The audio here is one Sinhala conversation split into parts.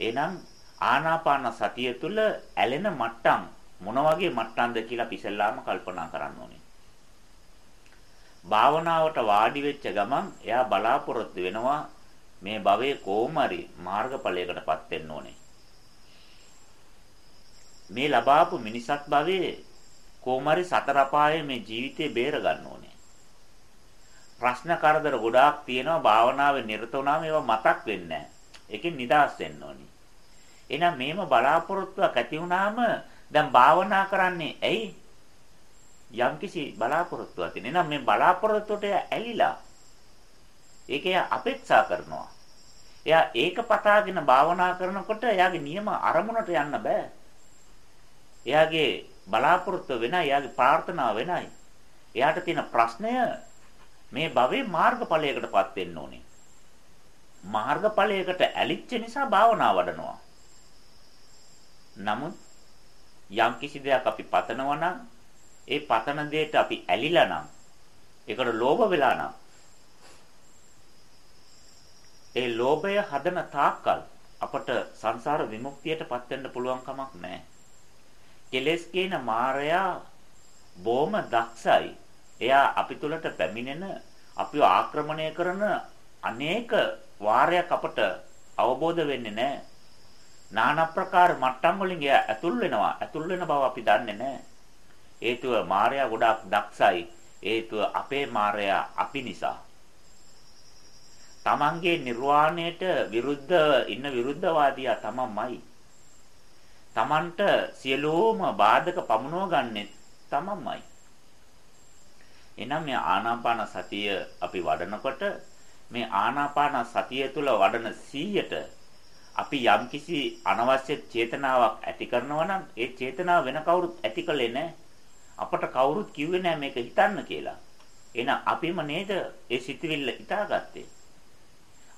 එහෙනම් ආනාපාන සතිය තුළ ඇලෙන මට්ටම් මොන වගේ මට්ටම්ද කියලා අපි ඉස්සෙල්ලාම කල්පනා කරන්න ඕනේ. භාවනාවට වාඩි වෙච්ච ගමන් එයා බලාපොරොත්තු වෙනවා මේ භවයේ කොහොමරි මාර්ගඵලයකටපත් වෙන්න ඕනේ. මේ ලබාපු මිනිසත් භවයේ කොහොමරි සතර අපායේ මේ ජීවිතේ බේර ගන්න ඕනේ. ප්‍රශ්න කරදර ගොඩාක් තියෙනවා භාවනාවේ නිරත වුණාම ඒවා මතක් වෙන්නේ නැහැ. ඒකෙන් නිදහස් වෙන්න ඕනි. එහෙනම් මේම බලාපොරොත්තුවක් ඇති වුණාම දැන් භාවනා කරන්නේ ඇයි? යම්කිසි බලාපොරොත්තුවක් තියෙන. එහෙනම් මේ බලාපොරොත්තුවට ඇලිලා ඒකේ අපේක්ෂා කරනවා. එයා ඒක පතාගෙන භාවනා කරනකොට එයාගේ නියම අරමුණට යන්න බෑ. එයාගේ බලාපොරොත්තු වෙනයි, එයාගේ ප්‍රාර්ථනාව වෙනයි. එයාට තියෙන ප්‍රශ්නය මේ භවයේ මාර්ගඵලයකටපත් වෙන්න ඕනේ. මාර්ගඵලයකට ඇලිච්ච නිසා භාවනා වඩනවා. නමුත් යම් කිසි දෙයක් අපි පතනවා නම් ඒ පතන දෙයට අපි ඇලිලා නම් ඒකට ලෝභ වෙලා නම් ඒ ලෝභය හදන තාක්කල් අපට සංසාර විමුක්තියටපත් වෙන්න පුළුවන් කමක් නැහැ. කෙලස් කියන මායයා බොහොම දක්ෂයි. එයා අපි තුලට පැමිණෙන අපිව ආක්‍රමණය කරන අනේක වාරයක් අපට අවබෝධ වෙන්නේ නැහැ. নানা ප්‍රකාර මට්ටම් වලින් ඇතුල් වෙනවා. ඇතුල් වෙන බව අපි දන්නේ නැහැ. හේතුව මායя ගොඩාක් දක්ෂයි. හේතුව අපේ මායя අපි නිසා. තමන්ගේ නිර්වාණයට විරුද්ධ ඉන්න විරුද්ධවාදියා තමන්මයි. තමන්ට සියලෝම බාධක පමුණව ගන්නෙත් තමන්මයි. එනම් මේ ආනාපාන සතිය අපි වඩනකොට මේ ආනාපාන සතිය තුළ වඩන 100ට අපි යම්කිසි අනවශ්‍ය චේතනාවක් ඇති කරනවා නම් ඒ චේතනාව වෙන කවුරුත් ඇති කළේ නැහැ. අපට කවුරුත් කිව්වේ නැහැ මේක හිතන්න කියලා. එහෙනම් අපිම නේද ඒ සිතවිල්ල හිතාගත්තේ.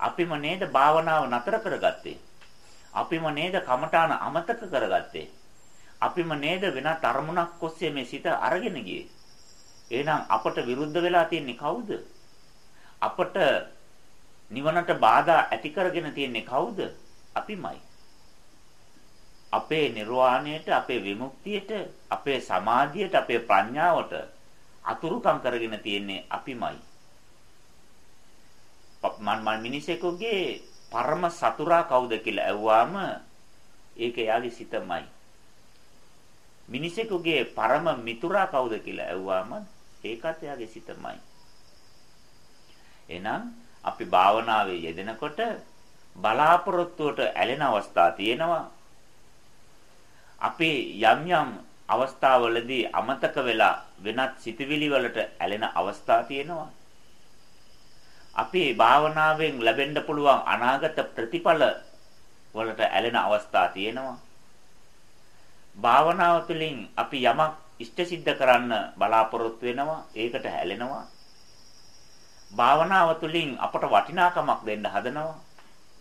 අපිම නේද භාවනාව නතර කරගත්තේ. අපිම නේද කමඨාන අමතක කරගත්තේ. අපිම නේද වෙනත් අරමුණක් ඔස්සේ මේ සිත අරගෙන ගියේ. එහෙනම් අපට විරුද්ධ වෙලා තියන්නේ කවුද? අපට නිවනට බාධා ඇති කරගෙන තියන්නේ කවුද? අපිමයි. අපේ නිර්වාණයට, අපේ විමුක්තියට, අපේ සමාධියට, අපේ ප්‍රඥාවට අතුරුකම් කරගෙන තියන්නේ අපිමයි. මන් මන් මිනිසෙකුගේ පරම සතුරා කවුද කියලා ඇහුවාම ඒක එයාගේ සිතමයි. මිනිසෙකුගේ පරම මිතුරා කවුද කියලා ඇහුවාම ඒකත් එයාගේ සිතමයි. එහෙනම් අපි භාවනාවේ යෙදෙනකොට බලාපොරොත්තුවට ඇලෙන අවස්ථා තියෙනවා. අපි යම් යම් අවස්ථාවලදී අමතක වෙලා වෙනත් සිතුවිලි වලට ඇලෙන අවස්ථා තියෙනවා. අපි භාවනාවෙන් ලැබෙන්න පුළුවන් අනාගත ප්‍රතිඵල වලට ඇලෙන අවස්ථා තියෙනවා. භාවනාව තුළින් අපි යමක් ඉෂ්ට සිද්ධ කරන්න බලාපොරොත්තු වෙනවා ඒකට හැලෙනවා. භාවනාව තුළින් අපට වටිනාකමක් දෙන්න හදනවා.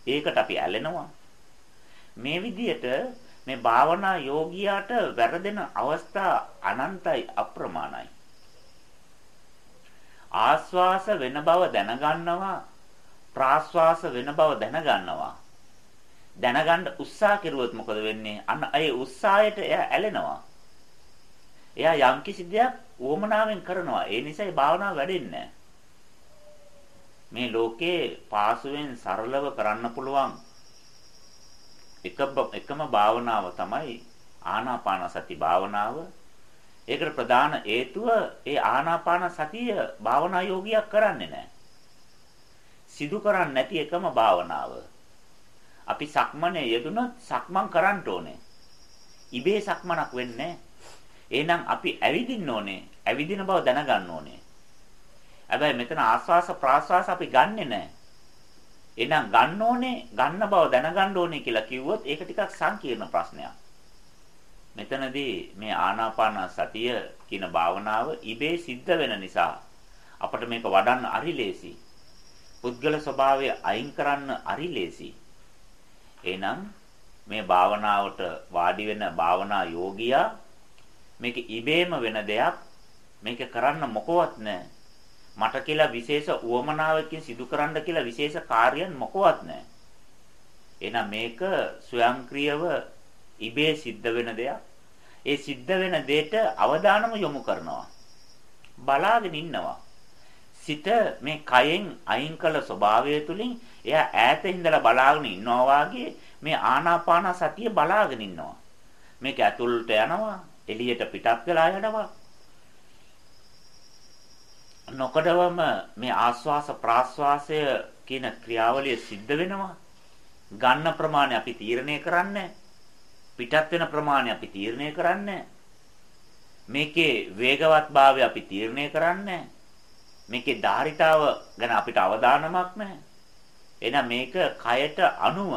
ඒකට අපි ඇලෙනවා. මේ විදිහට මේ භාවනා යෝගියාට වැරදෙන අවස්ථා අනන්තයි අප්‍රමාණයි. ආස්වාස වෙන බව දැනගන්නවා ප්‍රාස්වාස වෙන බව දැනගන්නවා දැනගන්න උත්සාහ කෙරුවොත් මොකද වෙන්නේ අන්න ඒ උත්සාහයට එයා ඇලෙනවා එයා යම්කිසි දෙයක් උවමනාවෙන් කරනවා ඒ නිසායි භාවනාව වැඩෙන්නේ මේ ලෝකේ පාසුවෙන් සරලව කරන්න පුළුවන් එකම භාවනාව තමයි ආනාපාන සති භාවනාව ඒකට ප්‍රධාන හේතුව ඒ ආනාපාන සතිය භාවනා යෝගියක් කරන්නේ නැහැ. සිදු කරන්නේ නැති එකම භාවනාව. අපි සක්මනේ යෙදුනොත් සක්මන් කරන්න ඕනේ. ඉබේ සක්මනක් වෙන්නේ එහෙනම් අපි ඇවිදින්න ඕනේ. ඇවිදින බව දැනගන්න ඕනේ. හැබැයි මෙතන ආස්වාස ප්‍රාස්වාස අපි ගන්නෙ නැහැ. එහෙනම් ගන්න ඕනේ, ගන්න බව දැනගන්න ඕනේ කියලා කිව්වොත් ඒක ටිකක් සංකීර්ණ ප්‍රශ්නයක්. මෙතනදී මේ ආනාපාන සතිය කියන භාවනාව ඉබේ සිද්ධ වෙන නිසා අපිට මේක වඩන්න අරි ලේසි. පුද්ගල ස්වභාවය අයින් කරන්න අරි ලේසි. එහෙනම් මේ භාවනාවට වාඩි වෙන භාවනා යෝගියා මේක ඉබේම වෙන දෙයක් මේක කරන්න මොකවත් නැහැ. මට කියලා විශේෂ උවමනාවකින් සිදු කරන්න කියලා විශේෂ කාර්යයන් මොකවත් නැහැ. එහෙනම් මේක ස්වයංක්‍රීයව ඉබේ සිද්ධ වෙන දෙයක්. ඒ සිද්ධ වෙන දෙයට අවධානම යොමු කරනවා. බලාගෙන ඉන්නවා. සිත මේ කයෙන් අයින් කළ ස්වභාවය තුලින් එයා ඈත ඉඳලා බලාගෙන ඉන්නවා වාගේ මේ ආනාපාන සතිය බලාගෙන ඉන්නවා. මේක ඇතුළට යනවා, එළියට පිටත් වෙලා යනවා. නොකඩවම මේ ආස්වාස ප්‍රාස්වාසය කියන ක්‍රියාවලිය සිද්ධ වෙනවා. ගන්න ප්‍රමාණය අපි තීරණය කරන්නේ පිටත් වෙන ප්‍රමාණය අපි තීරණය කරන්නේ මේකේ වේගවත්භාවය අපි තීරණය කරන්නේ මේකේ ධාරිතාව ගැන අපිට අවධානමක් නැහැ. එහෙනම් මේක කයට අනුව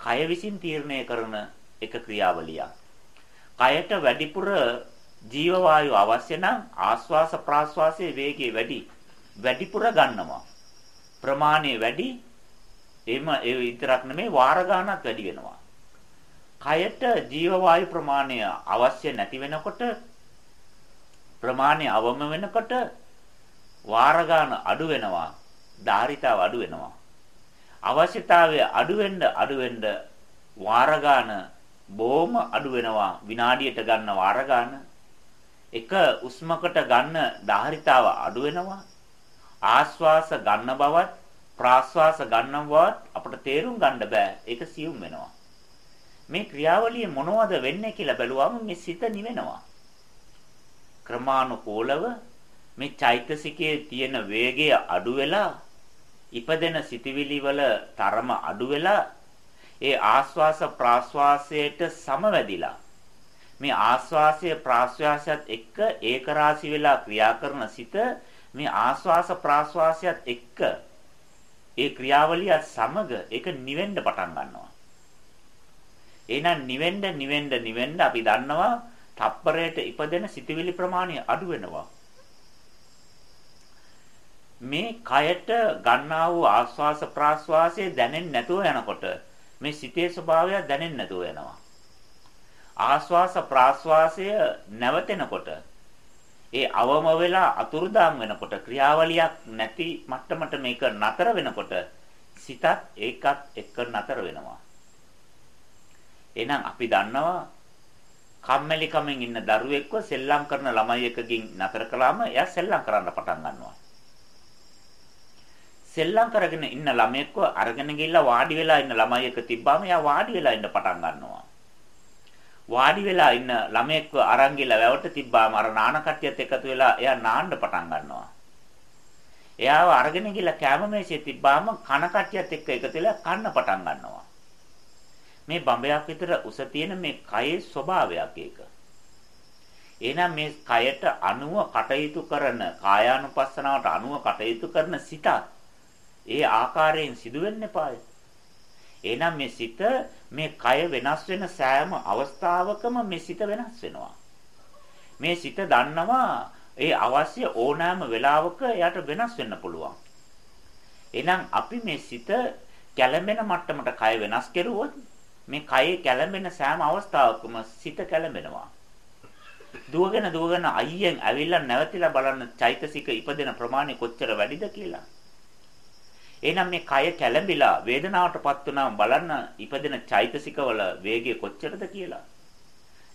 කය විසින් තීරණය කරන එක ක්‍රියාවලියක්. කයට වැඩිපුර ජීව වායු අවශ්‍ය නම් ආස්වාස ප්‍රාස්වාසයේ වේගය වැඩි. වැඩිපුර ගන්නවා. ප්‍රමාණය වැඩි. එම ඒ විතරක් නෙමෙයි වාර ගන්නත් වැඩි වෙනවා. කයට ජීව වායු ප්‍රමාණය අවශ්‍ය නැති වෙනකොට ප්‍රමාණය අවම වෙනකොට වාර ගන්න අඩු වෙනවා. ධාරිතාව අඩු වෙනවා. අවශ්‍යතාවය අඩු වෙන්න අඩු වෙන්න වාර ගන්න බොහොම අඩු වෙනවා. විනාඩියට ගන්න වාර ගන්න එක උස්මකට ගන්න ධාරිතාව අඩු වෙනවා. ආශ්වාස ගන්න බවත් ප්‍රාශ්වාස ගන්න බවත් අපිට තේරුම් ගන්න බෑ. ඒක සියුම් වෙනවා. මේ ක්‍රියාවලිය මොනවද වෙන්නේ කියලා බැලුවම මේ සිත නිවෙනවා. ක්‍රමානුකූලව මේ චෛතසිකයේ තියෙන වේගය අඩු වෙලා ඉපදෙන සිටිවිලි වල තරම අඩු වෙලා ඒ ආස්වාස ප්‍රාස්වාසයට සමවැදිලා මේ ආස්වාසය ප්‍රාස්වාසයත් එක්ක ඒකරාශි වෙලා ක්‍රියා කරන සිත මේ ආස්වාස ප්‍රාස්වාසයත් එක්ක ඒ ක්‍රියාවලිය සමග ඒක නිවෙන්න පටන් ගන්නවා. එහෙනම් නිවෙන්න නිවෙන්න නිවෙන්න අපි දන්නවා තප්පරයට ඉපදෙන සිතවිලි ප්‍රමාණය අඩු වෙනවා. මේ කයට ගන්නා වූ ආස්වාස ප්‍රාස්වාසයේ දැනෙන්නේ නැතුව යනකොට මේ සිතේ ස්වභාවය දැනෙන්නේ නැතුව යනවා. ආස්වාස ප්‍රාස්වාසය නැවතෙනකොට ඒ අවම වෙලා අතුරුදාම් වෙනකොට ක්‍රියාවලියක් නැති මට්ටමට මේක නතර වෙනකොට සිතත් ඒකත් එක්ක නතර වෙනවා. එහෙනම් අපි දන්නවා කම්මැලි කමෙන් ඉන්න දරුවෙක්ව සෙල්ලම් කරන ළමයි එකකින් නතර කළාම එයා සෙල්ලම් කරන්න පටන් ගන්නවා. සෙල්ලම් කරගෙන ඉන්න ළමයෙක්ව අරගෙන ගිහිල්ලා වාඩි වෙලා ඉන්න ළමයි එක තිබ්බාම එයා වාඩි වෙලා ඉන්න පටන් ගන්නවා. වාඩි වෙලා ඉන්න ළමයෙක්ව අරන් ගිහලා වැවට තිබ්බාම අර නාන කට්ටියත් එකතු වෙලා එයා නාන්න පටන් ගන්නවා. එයාව අරගෙන ගිහලා කැම මේසෙ තිබ්බාම කන කට්ටියත් එක්ක එකතු වෙලා කන්න පටන් ගන්නවා. මේ බඹයක් විතර උස තියෙන මේ කයේ ස්වභාවයක් ඒක. එහෙනම් මේ කයට අනුව කටයුතු කරන කායානුපස්සනාවට අනුව කටයුතු කරන සිතත් ඒ ආකාරයෙන් සිදු වෙන්න එපායි. එහෙනම් මේ සිත මේ කය වෙනස් වෙන සෑම අවස්ථාවකම මේ සිත වෙනස් වෙනවා. මේ සිත දන්නවා ඒ අවශ්‍ය ඕනෑම වෙලාවක එයාට වෙනස් වෙන්න පුළුවන්. එහෙනම් අපි මේ සිත කැළඹෙන මට්ටමට කය වෙනස් කෙරුවොත් මේ කයේ කැළඹෙන සෑම අවස්ථාවකම සිත කැළඹෙනවා. දුවගෙන දුවගෙන අයියෙන් ඇවිල්ලා නැවතිලා බලන්න චෛතසික ඉපදෙන ප්‍රමාණය කොච්චර වැඩිද කියලා. එහෙනම් මේ කය කැළඹිලා වේදනාවටපත් වුණාම බලන්න ඉපදෙන චෛතසිකවල වේගය කොච්චරද කියලා.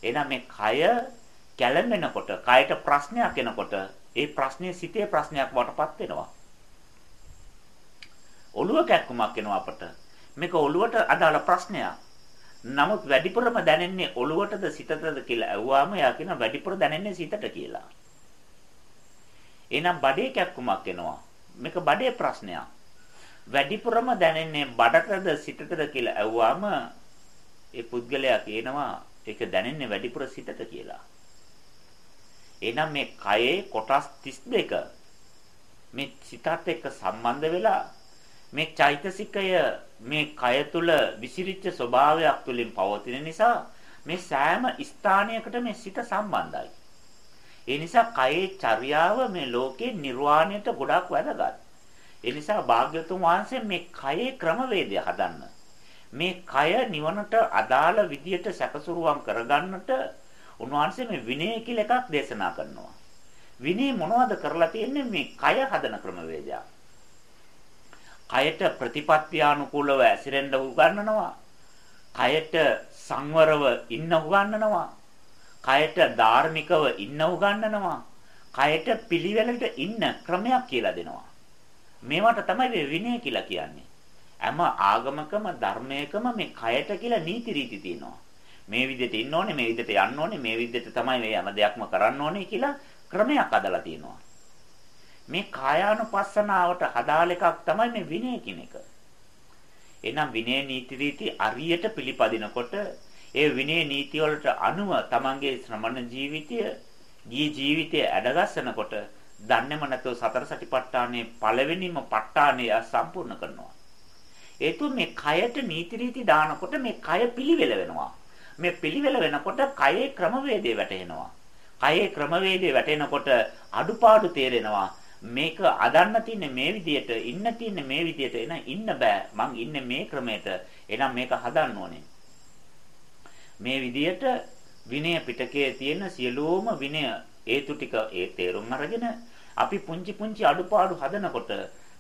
එහෙනම් මේ කය කැළඹෙනකොට, කයට ප්‍රශ්නයක් එනකොට, ඒ ප්‍රශ්නේ සිතේ ප්‍රශ්නයක් වටපත් වෙනවා. ඔළුව කැක්කුමක් එනවා අපට. මේක ඔළුවට අදාළ ප්‍රශ්නයක්. නමුත් වැඩිපුරම දැනෙන්නේ ඔළුවටද සිතටද කියලා ඇහුවාම යා කියන වැඩිපුර දැනෙන්නේ සිතට කියලා. එහෙනම් බඩේ කැක්කුමක් එනවා. මේක බඩේ ප්‍රශ්නයක්. වැඩිපුරම දැනෙන්නේ බඩටද සිතටද කියලා ඇහුවාම ඒ පුද්ගලයා කියනවා ඒක දැනෙන්නේ වැඩිපුර සිතට කියලා. එහෙනම් මේ කයේ කොටස් 32 මේ සිතත් එක්ක සම්බන්ධ වෙලා මේ චෛතසිකය මේ කය තුල විසිරිච්ච ස්වභාවයක් තුලින් පවතින නිසා මේ සෑම ස්ථානයකට මේ සිත සම්බන්ධයි. ඒ නිසා කයේ චර්යාව මේ ලෝකේ නිර්වාණයට ගොඩක් වැදගත්. ඒ නිසා භාග්‍යතුන් වහන්සේ මේ කයේ ක්‍රමවේදය හදන්න. මේ කය නිවනට අදාළ විදියට සැකසුරුවම් කරගන්නට උන්වහන්සේ මේ විනය කියලා එකක් දේශනා කරනවා. විනය මොනවද කරලා තියෙන්නේ මේ කය හදන ක්‍රමවේදයක්. කයට ප්‍රතිපත්තියානුකූලව ඇසිරෙන්න උගන්වනවා. කයට සංවරව ඉන්න උගන්වනවා. කයට ධාර්මිකව ඉන්න උගන්වනවා. කයට පිළිවෙලට ඉන්න ක්‍රමයක් කියලා දෙනවා. මේවට තමයි විනය කියලා කියන්නේ. හැම ආගමකම ධර්මයකම මේ කයට කියලා නීති රීති තියෙනවා. මේ විදිහට ඉන්න ඕනේ, මේ විදිහට යන්න ඕනේ, මේ විදිහට තමයි මේ හැම දෙයක්ම කරන්න ඕනේ කියලා ක්‍රමයක් අදලා තියෙනවා. මේ කායානුපස්සනාවට හදාල එකක් තමයි මේ විනය කියන එක. එහෙනම් විනය නීති රීති අරියට පිළිපදිනකොට ඒ විනය නීති වලට අනුව තමන්ගේ ශ්‍රමණ ජීවිතය ගිහි ජීවිතය ඇඩගස්සනකොට දන්නේම නැතුව සතර සටිපට්ඨානයේ පළවෙනිම ප ဋ ාණය සම්පූර්ණ කරනවා. ඒතු මේ කයට නීති රීති දානකොට මේ කය පිළිවෙල වෙනවා. මේ පිළිවෙල වෙනකොට කයේ ක්‍රමවේදය වැටෙනවා. කයේ ක්‍රමවේදය වැටෙනකොට අඩුපාඩු තේරෙනවා. මේක අදන්න තින්නේ මේ විදියට ඉන්න තින්නේ මේ විදියට එන ඉන්න බෑ මං ඉන්නේ මේ ක්‍රමයට එහෙනම් මේක හදන්න ඕනේ මේ විදියට විනය පිටකයේ තියෙන සියලුම විනය හේතු ටික ඒ තේරුම් අරගෙන අපි පුංචි පුංචි අඩුපාඩු හදනකොට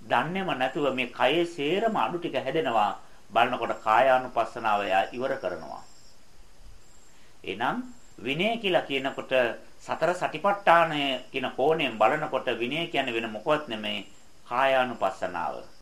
දන්නේම නැතුව මේ කයේ සේරම අඩු ටික හැදෙනවා බලනකොට කායානුපස්සනාව ඉවර කරනවා. එහෙනම් විනය කියලා කියනකොට සතර සටිපට්ඨානය කියන කෝණයෙන් බලනකොට විනය කියන්නේ වෙන මොකවත් නෙමෙයි කායානුපස්සනාව.